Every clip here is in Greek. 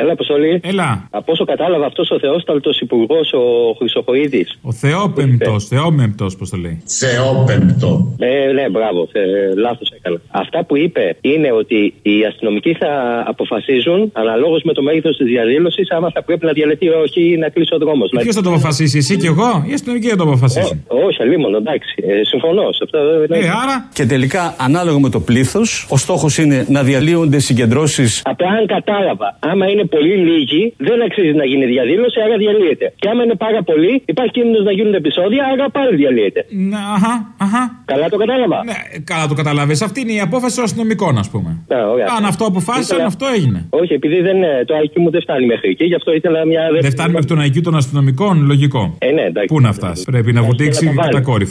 Έλα, Αποστολή. Έλα. Από όσο κατάλαβα, αυτός ο Θεόσταλτος υπουργός, ο Χρυσοχοίδης. Ο Θεόπεμπτος, Θεόμεμπτος, πώς το λέει. Θεόπεμπτο. Ε, ναι, μπράβο, ε, λάθος έκανα. Αυτά που είπε είναι ότι οι αστυνομικοί θα αποφασίζουν αναλόγως με το μέγεθος της διαδήλωσης άμα θα πρέπει να διαλυθεί ή όχι να κλείσει ο δρόμος. Ποιος θα το αποφασίσει, εσύ και εγώ, ή αστυνομικοί θα το αποφασίσουν. Όχι, αλλήμον, εντάξει. Ε, συμφωνώ σε αυτό. δεν- Ε, άρα. Και τελικά, ανάλογα με το πλήθος, ο στόχος είναι να διαλύονται συγκεντρώσεις. Απλά αν κατάλαβα, άμα είναι πολύ λίγοι, δεν αξίζει να γίνει διαδήλωση, άρα διαλύεται. Και άμα είναι πάρα πολύ, υπάρχει κίνδυνος να γίνουν επεισόδια, άρα πάλι διαλύεται. Ναι, αχα, αχα. Καλά το κατάλαβα. Ναι, καλά το καταλάβει. Αυτή είναι η απόφαση των αστυνομικών, ας πούμε. Ναι, ωραία. Αν αυτό αποφάσισαν, Ήθελα- αυτό έγινε. Όχι, επειδή δεν, ε, το IQ μου δεν φτάνει μέχρι εκεί, γι' αυτό ήθελα μια δεύτερη. Δεν φτάνει μέχρι τον IQ των αστυνομικών, λογικό. Ε, ναι, εντάξει. Πού να φτάσει. Πρέπει να βουτήξει να τα βάλει.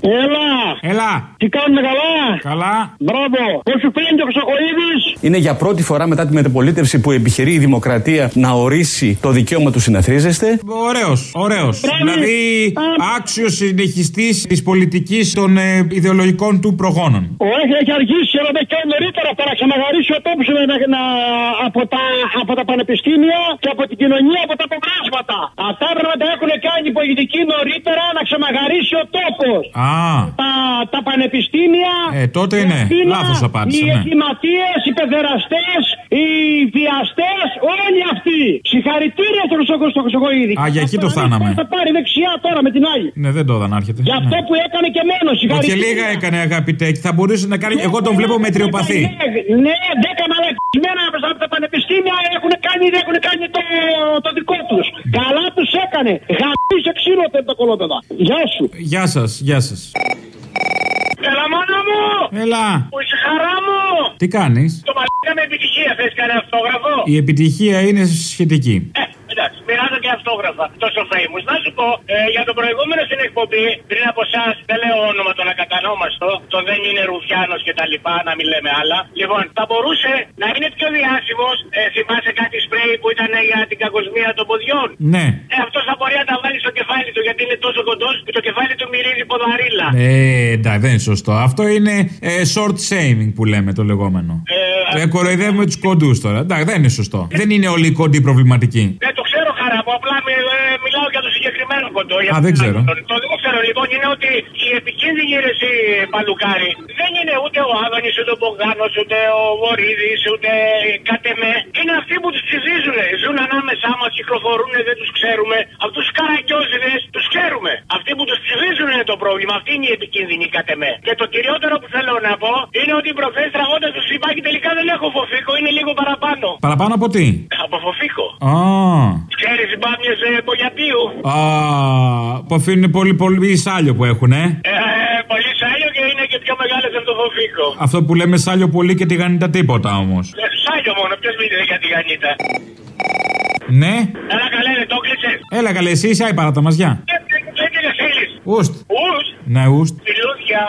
Κατακόρυφα. Έλα! Έλα, Τι κάνουμε καλά! καλά. Μπράβο! Πώς σου φαίνεται ο Χρυσοκοίδης! Είναι για πρώτη φορά μετά τη μεταπολίτευση που επιχειρεί η δημοκρατία να ορίσει το δικαίωμα του συναθρίζεστε; Ωραίος, ωραίος. Δηλαδή, άξιος συνεχιστής της πολιτικής των ε, ιδεολογικών του προγόνων. Όχι, έχει αργήσει, αλλά δεν κάνει νωρίτερα αυτά να ξεμαγαρίσει ο τόπος να, να, από, τα, από τα πανεπιστήμια και από την κοινωνία, από τα αποβάσματα. Αυτά πρέπει να τα έχουν κάνει οι πολιτικοί νωρίτερα να ξεμαγαρίσει ο τόπος. Α, Τα, τα πανεπιστήμια. Ε, τότε η ναι. Αθήνα, Λάθος απάντησα, Οι ναι. εγκληματίες, οι παιδεραστές, οι βιαστές, όλοι αυτοί. Συγχαρητήρια στον Χρυσοκο- Χρυσοκοίδη. Α, για εκεί το Αυτό φτάναμε. Θα πάρει δεξιά τώρα με την άλλη. ναι, δεν το είδα να έρχεται. Για αυτό Ναι. που έκανε και μένω, Ο και συγχαρητήρια. λίγα έκανε αγαπητέ. Θα μπορούσε να κάνει. Εγώ τον βλέπω μετριοπαθή. Ναι, ναι, δέκα μαλακισμένα από τα πανεπιστήμια έχουν κάνει, έχουν κάνει το, το δικό τους. Καλά τους έκανε. Γαμίσε ξύλο από τα κολόπεδα. Γεια σου. Γεια σας, γεια σας. Έλα μόνο μου! Έλα, Που είσαι χαρά μου! τι κάνεις; Το μαλάκα με επιτυχία θες κανένα αυτόγραφο. Η επιτυχία είναι σχετική. Ε, εντάξει, μοιράζω και αυτόγραφα. Τόσο famous. Να σου πω, ε, για το προηγούμενο στην εκπομπή, πριν από εσάς, δεν λέω όνομα τον ακατανόμαστο, το δεν είναι Ρουφιάνος και τα λοιπά, να μην λέμε άλλα. Λοιπόν, θα μπορούσε να είναι πιο διάσημος, ε, θυμάσαι κάτι σπρέι που ήταν για την κακοσμία των ποδιών; Ναι. Ε, αυτός θα μπορεί να τα βάλει στο κεφάλι του γιατί είναι τόσο κοντός και το κεφάλι του μυρίζει ποδαρίλα. Ε, εντάξει, δεν είναι σωστό. Αυτό είναι ε, short shaming που λέμε το λεγόμενο. Ε, Ε, κοροϊδεύουμε τους κοντούς τώρα. Εντάξει, δεν είναι σωστό. Δεν είναι όλοι οι κοντοί προβληματικοί. Δεν το ξέρω χαρά μου, απλά μι- ε, μιλάω για το συγκεκριμένο κοντό. για Α, τον δεν ξέρω. άλλον. Το δεν ξέρω λοιπόν είναι ότι η επικίνδυνη ρεσί παλουκάρι δεν είναι ούτε ο Άδωνης, ούτε ο Μπογδάνος, ούτε ο Βορύδης, ούτε κάτε με. Είναι αυτοί που τους ψηφίζουν. Ζουν ανάμεσά μας, κυκλοφορούν, δεν τους ξέρουμε. Αυτού τους καρακιόζιδες τους ξέρουμε. Αυτοί που τους ψηφίζουν είναι το πρόβλημα. Αυτή είναι η επικίνδυνη κάτε με. Και το κυριότερο που θέλω να πω είναι ότι προχθέ τραγώντα τους είπα και τελικά δεν έχω φοφίκο, είναι λίγο παραπάνω. Παραπάνω από τι; Από φοφίκο. Α, Ξέρει μπάμιε ε, Μπογιατίου. α, που αφήνουν πολύ, πολύ σάλιο που έχουν, ε. Ε, πολύ σάλιο και είναι και πιο μεγάλο από το φοφίκο. Αυτό που λέμε σάλιο πολύ και τη γανίτα τίποτα όμω. Ε, σάλιο μόνο, ποιο μιλάει για τη γανίτα. Ναι. Έλα καλέ, ρε, το κλείσες. Έλα καλέ, εσύ είσαι άιπα τα μαζιά. Ε, ε, τι δεν θέλεις. Ουστ. Ους, Ναι, ουστ. φιλούδια.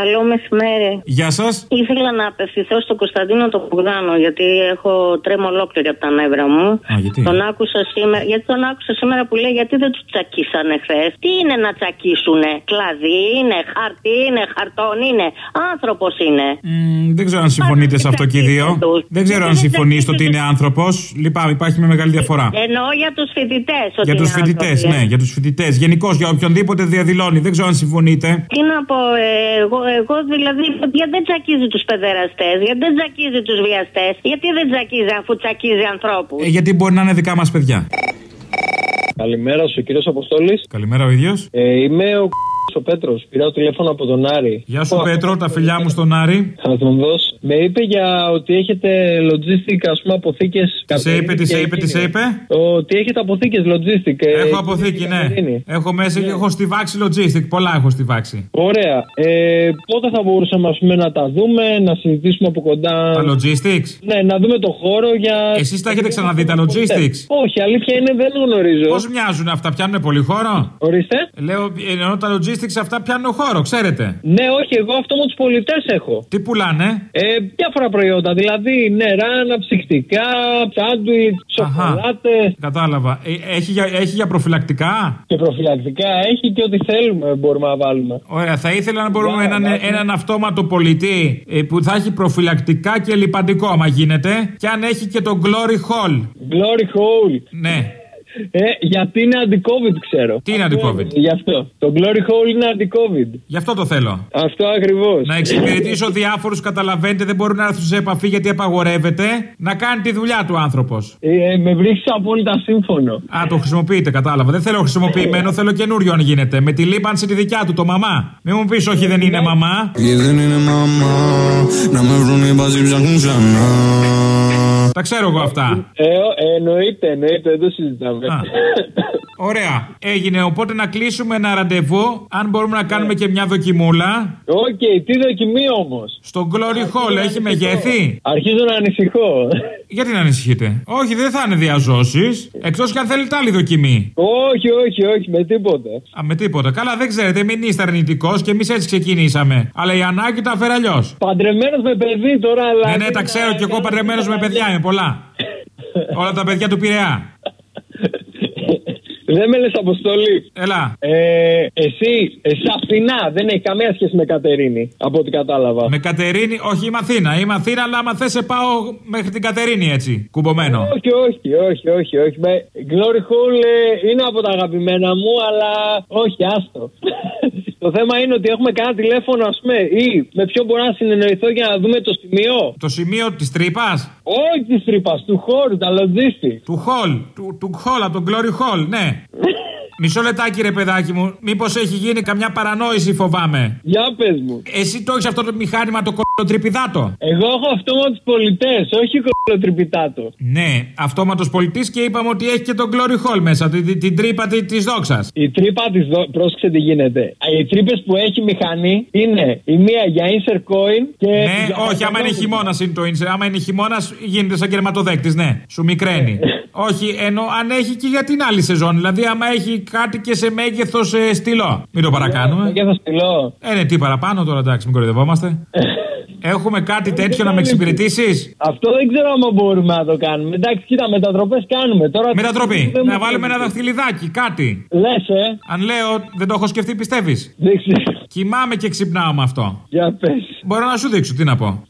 Καλό μεσημέρι. Γεια σας. Ήθελα να απευθυνθώ στον Κωνσταντίνο τον Μπογδάνο, γιατί έχω τρέμω ολόκληρη από τα νεύρα μου. Α, γιατί; Τον άκουσα σήμερα, γιατί τον άκουσα σήμερα που λέει γιατί δεν τους τσακίσανε χθες; Τι είναι να τσακίσουνε, κλαδί είναι, χαρτί είναι, χαρτόν είναι, άνθρωπος είναι. Μ, δεν ξέρω αν συμφωνείτε σε αυτό και οι δύο. Δεν ξέρω αν συμφωνείτε ότι είναι άνθρωπος. Λυπάμαι, υπάρχει μια μεγάλη διαφορά. Εννοώ για τους φοιτητές. Για τους φοιτητές, ναι, για τους φοιτητές. Γενικώς για οποιονδήποτε διαδηλώνει. Δεν ξέρω αν συμφωνείτε. Τι να πω, ε, εγώ, εγώ δηλαδή, γιατί δεν τσακίζει τους παιδεραστές, γιατί δεν τσακίζει τους βιαστές, γιατί δεν τσακίζει αφού τσακίζει ανθρώπους; Ε, γιατί μπορεί να είναι δικά μας παιδιά. Καλημέρα σου, κύριος Αποστόλης. Καλημέρα ο ίδιος. Ε, είμαι ο ο Πέτρος. Πήρα τηλέφωνο από τον Άρη. Γεια σου Πέτρο, τα φιλιά μου στον Άρη. Θα τον δώσω. Με είπε για ότι έχετε logistic, ας πούμε, αποθήκες. Τι σε είπε, τι σε είπε, τι σε είπε; Ότι έχετε αποθήκες logistic. ε, Έχω εκεί αποθήκη, στην ναι. Κατερίνη. Έχω μέσα και έχω στη βάξη logistic. Πολλά έχω στη βάξη. Ωραία. Ε, πότε θα μπορούσαμε ας πούμε, να τα δούμε, να συζητήσουμε από κοντά; Τα logistics; Ναι, να δούμε το χώρο για. Εσείς τα έχετε ξαναδεί τα logistics; Όχι, αλήθεια είναι δεν γνωρίζω. Πώς μοιάζουν αυτά, πιάνουν πολύ χώρο; Ορίστε. Λέω, εννοώ τα logistics στατίστικες αυτά πιάνουν χώρο, ξέρετε. Ναι, όχι, εγώ αυτό με τους πολιτές έχω. Τι πουλάνε; Ε, διάφορα προϊόντα, δηλαδή νερά, αναψυκτικά, σάντουιτς, σοκολάτες. Κατάλαβα. Ε, έχει, για, έχει για προφυλακτικά; Και προφυλακτικά έχει και ό,τι θέλουμε μπορούμε να βάλουμε. Ωραία, θα ήθελα να μπορούμε Για, έναν, εντάξει. έναν αυτόματο πολιτή ε, που θα έχει προφυλακτικά και λιπαντικό, άμα γίνεται. Και αν έχει και το Glory Hall. Glory hole. Ναι. Ε, γιατί είναι αντι-COVID, ξέρω. Τι είναι anti-COVID? Γι' αυτό. Το glory hole είναι anti-COVID. Γι' αυτό το θέλω. Αυτό ακριβώς. Να εξυπηρετήσω διάφορους, καταλαβαίνετε, δεν μπορούν να έρθουν σε επαφή γιατί απαγορεύεται. Να κάνει τη δουλειά του άνθρωπος. Ε, με βρίσκεις απόλυτα σύμφωνο. Α, το χρησιμοποιείτε, κατάλαβα. Δεν θέλω χρησιμοποιημένο, θέλω καινούριο αν γίνεται. Με τη λίπανση τη δικιά του, το μαμά. Μην μου πεις, όχι, δεν είναι μαμά. Και δεν είναι μαμά Να με βρουν οι μπαζί ψάχνουν ξανά Τα ξέρω εγώ αυτά. Ε, ο- ε, εννοείται, εννοείται, δεν το συζητάμε. Α. Ωραία. Έγινε. Οπότε να κλείσουμε ένα ραντεβού. Αν μπορούμε να κάνουμε και μια δοκιμούλα. Οκ, τι δοκιμή όμως; Στο glory hole έχει μεγέθη; Αρχίζω να ανησυχώ. Γιατί να ανησυχείτε; Όχι, δεν θα είναι διά ζώσης. Εκτός και αν θέλετε άλλη δοκιμή. όχι, όχι, όχι, με τίποτα. Α, με τίποτα. Καλά, δεν ξέρετε, μην είστε αρνητικός και εμείς έτσι ξεκινήσαμε. Αλλά η ανάγκη τα φέρει αλλιώς. Παντρεμένος με παιδί τώρα, αλλά. Ναι, ναι, τα ξέρω κι εγώ παντρεμένος με παιδιά είμαι πολλά. Όλα τα παιδιά του Πειραιά. Δεν με λες αποστολή. Έλα. Ε, εσύ, εσύ Αθηνά, δεν έχει καμία σχέση με Κατερίνη, από ό,τι κατάλαβα. Με Κατερίνη, όχι είμαι Αθήνα. Είμαι Αθήνα, αλλά άμα θες, σε πάω μέχρι την Κατερίνη έτσι. Κουμπωμένο. Όχι, όχι, όχι, όχι, όχι. Με Glory Hole ε, είναι από τα αγαπημένα μου, αλλά όχι, άστο. Το θέμα είναι ότι έχουμε κανένα τηλέφωνο, ας πούμε, ή με ποιον μπορώ να συνεννοηθώ για να δούμε το σημείο; Το σημείο της τρύπας; Όχι της τρύπας, του χώρου, τα logistics. Του Hall. Του, του Hall, από τον Glory Hall, ναι. Μισό λεπτάκι, ρε παιδάκι μου. Μήπως έχει γίνει καμιά παρανόηση, φοβάμαι. Για πες μου. Εσύ το έχεις αυτό το μηχάνημα το κολοτριπιδάτο. Εγώ έχω αυτόματου πολιτές, όχι κολοτριπιτάτο. Ναι, αυτόματος πολιτής και είπαμε ότι έχει και τον Glory Hall μέσα, την, την, την τρύπα τη δόξας. Η τρύπα της. Δο... Πρόσεξε τι γίνεται. Οι τρύπες που έχει μηχανή είναι η μία για insert coin και. Ναι, για όχι, άμα είναι χαμηλό- χειμώνας είναι το insert. Άμα είναι χειμώνας γίνεται σαν κερματοδέκτης, ναι. Σου μικραίνει. Όχι, ενώ αν έχει και για την άλλη σεζόν. Δηλαδή, άμα έχει κάτι και σε μέγεθος ε, στυλό. Μην το παρακάνουμε. Και θα στείλω. Ε, ναι, τι παραπάνω τώρα, εντάξει, μην κοροϊδευόμαστε. Έχουμε κάτι τέτοιο να με εξυπηρετήσεις; Αυτό δεν ξέρω αν μπορούμε να το κάνουμε. Εντάξει, κοίτα, μετατροπές κάνουμε. Τώρα Μετατροπή. Δεν Να μου βάλουμε φαίνεται. ένα δαχτυλιδάκι, κάτι. Λες, ε. Αν λέω, δεν το έχω σκεφτεί, πιστεύεις; Δεν ξέρω. Κοιμάμαι και ξυπνάω με αυτό. Για πες. Μπορώ να σου δείξω, τι να πω.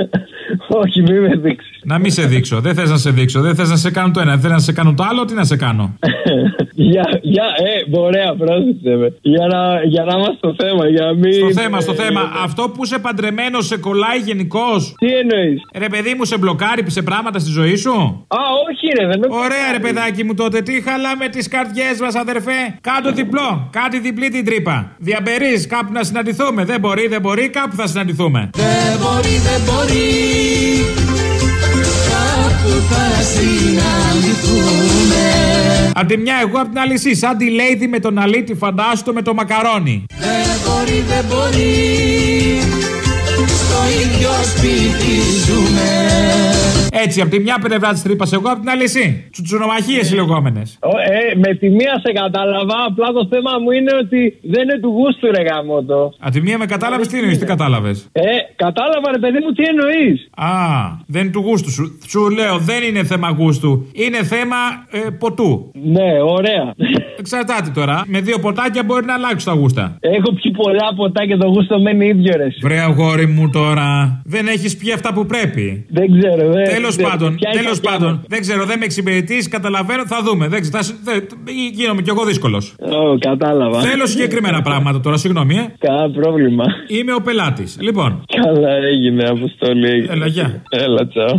Όχι, μην με δείξεις. Να μην σε δείξω. Δεν θες να σε δείξω. Δεν θες να σε κάνω το ένα. Δεν θες να σε κάνω το άλλο. Τι να σε κάνω; για, για, ε, ωραία, πρόσεξε με. Για να, για να είμαστε στο θέμα, για να μην. Στο θέμα, στο ε, θέμα. Αυτό που είσαι παντρεμένος σε κολλάει γενικώς. Τι εννοείς; Ρε παιδί μου, σε μπλοκάρει σε πράγματα στη ζωή σου; Α, όχι, ρε, δεν με. Ωραία, ρε παιδάκι μου τότε. Τι χαλάμε τις καρδιές μας, αδερφέ; Κάτω διπλό. Κάτι διπλή την τρύπα. Διαμπερείς κάπου να συναντηθούμε. Δεν μπορεί, δεν μπορεί, κάπου θα συναντηθούμε. Δεν μπορεί, δεν μπορεί Κάπου θα συναντηθούμε Απ' τη μια εγώ, απ' την άλλη εσύ. Σαν τη Lady με τον αλήτη, φαντάστο με το μακαρόνι. Δεν μπορεί, δεν μπορεί Στο ίδιο σπίτι ζούμε Έτσι, από τη μια πλευρά της τρύπας εγώ, από την άλλη εσύ. Τσουτσουνομαχίε οι λεγόμενες. Ο, ε, με τη μία σε κατάλαβα. Απλά το θέμα μου είναι ότι δεν είναι του γούστου, ρε γαμότο. Από τη μία με κατάλαβες, τι εννοείς, τι κατάλαβες; Ε, κατάλαβα, ρε παιδί μου, τι εννοείς. Α, δεν είναι του γούστου σου. Σου λέω, δεν είναι θέμα γούστου. Είναι θέμα ε, ποτού. Ναι, ωραία. Εξαρτάται τώρα. Με δύο ποτάκια μπορεί να αλλάξει τα γούστα. Έχω πιει πολλά ποτά και το γούστο μένει ίδιο, ρε. Βρε αγόρι μου τώρα. Δεν έχεις πει αυτά που πρέπει. Δεν ξέρω, δεν Τέλος ξέρω. πάντων, Ποια είναι η τέλος καρδιά πάντων. μου. Δεν ξέρω, δεν με εξυπηρετείς, καταλαβαίνω, θα δούμε. Δεν ξέρω, θα, σ- δεν- γίνομαι κι εγώ δύσκολος. Ω, κατάλαβα. Θέλω συγκεκριμένα πράγματα τώρα, συγγνώμη, ε. Κανένα πρόβλημα. Είμαι ο πελάτης. Λοιπόν, Καλά έγινε, αποστολή. έλα, γεια. Έλα, τσαο.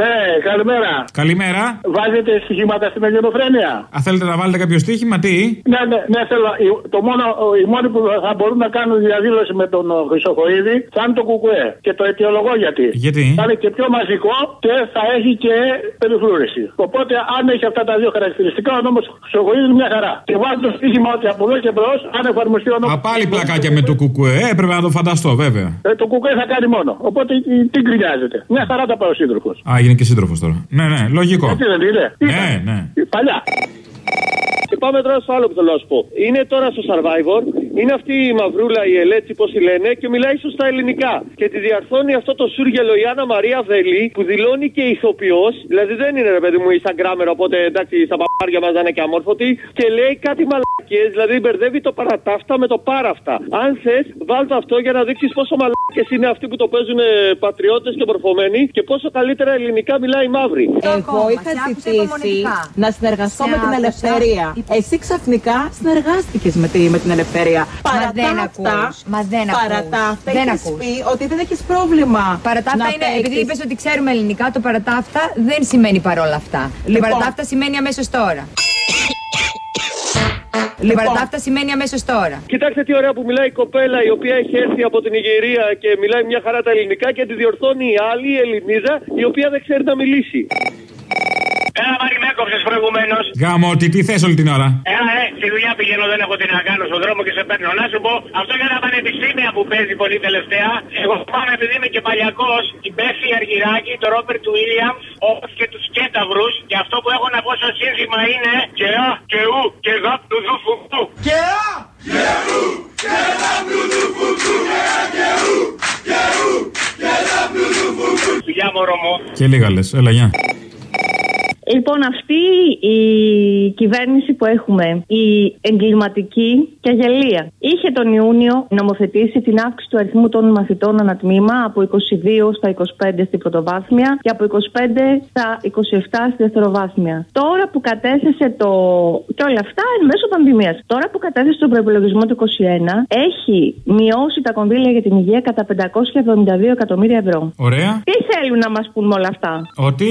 Ναι, καλημέρα. Καλημέρα. Βάζετε στοιχήματα στην ελληνοφρένεια. Α, θέλετε να βάλετε κάποιο στοίχημα, τι; Ναι, ναι, ναι, θέλω. Οι- Το μόνο, οι μόνοι που θα μπορούν να κάνουν διαδήλωση με τον ο, Χρυσοχοίδη θα είναι το Κουκουέ. Και το αιτιολογώ γιατί. Γιατί; Θα είναι και πιο μαζικό και θα έχει και περιφρούρηση. Οπότε, αν έχει αυτά τα δύο χαρακτηριστικά, ο νόμος Χρυσοχοίδης είναι μια χαρά. Και βάζει το στοίχημα ότι από εδώ και μπρος, αν εφαρμοστεί ο νόμος. Α, πάλι πλακάκια με το κουκουέ. Ε, έπρεπε να το φανταστώ, βέβαια. Ε, το Κουκουέ θα κάνει μόνο. Οπότε, τι, τι γκρινιάζεται. Μια χαρά τα πάει ο σύντροφος. Α, έγινε και σύντροφος τώρα. Ναι, ναι, λογικό. Έτσι δεν είναι. Ναι, ναι. Παλιά. Και πάμε τώρα στο άλλο που θέλω να σου πω. Είναι τώρα στο Survivor, είναι αυτή η μαυρούλα, η Ελέτσι, πώς τη λένε, και μιλάει ίσω στα ελληνικά. Και τη διαρθώνει αυτό το σούργελο η Άννα Μαρία Βελή, που δηλώνει και ηθοποιός, δηλαδή δεν είναι ρε παιδί μου Instagrammer, οπότε εντάξει στα παπάρια μας να είναι και αμόρφωτη, και λέει κάτι μαλακίες, δηλαδή μπερδεύει το παρατάφτα με το πάραφτα. Αν θες, βάλτε αυτό για να δείξεις πόσο μαλακίες είναι αυτοί που το παίζουν πατριώτες και μορφωμένοι και πόσο καλύτερα ελληνικά μιλάει η μαύρη. Εγώ είχα ζητήσει να συνεργαστώ με την ελευθερία. Εσύ ξαφνικά συνεργάστηκες με, τη, με την ελευθερία. Παρά δεν τα αυτά, ακούς. Μα δεν παρά ακούς. τα αυτά Δεν έχεις ακούς. πει ότι δεν έχεις πρόβλημα. Παρατάφτα να είναι, επειδή παίξεις. είπες ότι ξέρουμε ελληνικά, το παρατάφτα δεν σημαίνει παρόλα αυτά. Το Λοιπόν. παρατάφτα σημαίνει αμέσως τώρα. Το Λοιπόν. παρατάφτα σημαίνει αμέσως τώρα. Κοιτάξτε τι ωραία που μιλάει η κοπέλα η οποία έχει έρθει από την Ιγυρία και μιλάει μια χαρά τα ελληνικά και τη διορθώνει η άλλη, η Ελληνίδα, η οποία δεν ξέρει να μιλήσει. Έλα, Μάρι, με έκοψες προηγουμένως. Γάμο, τι, τι θες όλη την ώρα; Έλα, ε, στη δουλειά πηγαίνω, δεν έχω τι να κάνω στον δρόμο και σε παίρνω. Να σου πω, αυτό για τα πανεπιστήμια που παίζει πολύ τελευταία. Εγώ πάμε επειδή είμαι και παλιακός, την Πέφη Αργυράκη, το Ρόπερ του Βίλιαμς, όπως και τους Κέταυρου. Και αυτό που έχω να πω στο σύνθημα είναι και α, και ου, και γα, του δου, φουκτού. Γεια μωρό μου. Και λίγα λες, έλα, γεια. Λοιπόν, αυτή η κυβέρνηση που έχουμε, η εγκληματική και αγελία, είχε τον Ιούνιο νομοθετήσει την αύξηση του αριθμού των μαθητών ανατμήμα από 22 στα 25 στην πρωτοβάθμια και από 25 στα 27 στη δευτεροβάθμια. Τώρα που κατέθεσε το. και όλα αυτά εν μέσω πανδημίας. Τώρα που κατέθεσε τον προπολογισμό του 2021, έχει μειώσει τα κονδύλια για την υγεία κατά 572 εκατομμύρια ευρώ. Ωραία. Τι θέλουν να μας πούν με όλα αυτά; Ότι;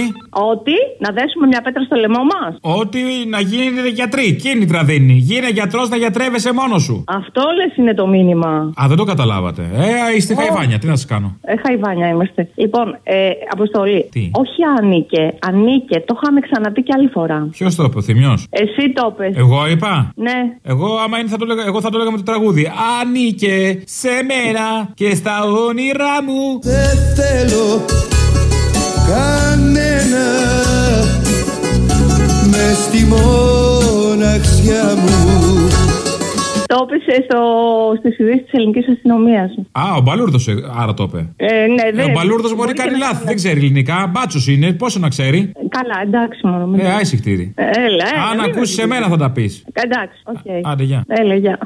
Ότι να δέσουμε μια πέτρα στο λαιμό μας. Ότι να γίνετε γιατροί. Κίνητρα δίνει. Γίνε γιατρός να γιατρεύεσαι μόνος σου. Αυτό λες είναι το μήνυμα. Α, δεν το καταλάβατε. Ε, είστε χαϊβάνια, τι να σας κάνω; Ε, χαϊβάνια είμαστε. Λοιπόν, ε, αποστολή. Τι; Όχι ανήκε, ανήκε. Το είχαμε ξαναπεί και άλλη φορά. Ποιος το είπε, ο Θημιός; Εσύ το πες. Εγώ είπα; Ναι. Εγώ, άμα είναι, θα το λέγα, εγώ θα το λέγα με το τραγούδι. Ανήκε σε μένα και στα όνειρά μου. Δεν θέλω κανένα μοναξιά μου Το έπεσε στο, στις ειδήσεις της ελληνικής αστυνομίας. Α, ο Μπαλούρδος, άρα το είπε. Ε, ναι, Ε, δεν, ο Μπαλούρδος μπορεί και κάνει να- λάθη, δεν ξέρει ελληνικά. Μπάτσος είναι, πόσο να ξέρει. Καλά, εντάξει μόνο. μην- Ε, άι σιχτίρι. Ε, Έλα, ε, Αν μην ακούσεις με- εμένα θα τα πεις. Εντάξει, οκ. Άντε, γεια. Έλα, γεια.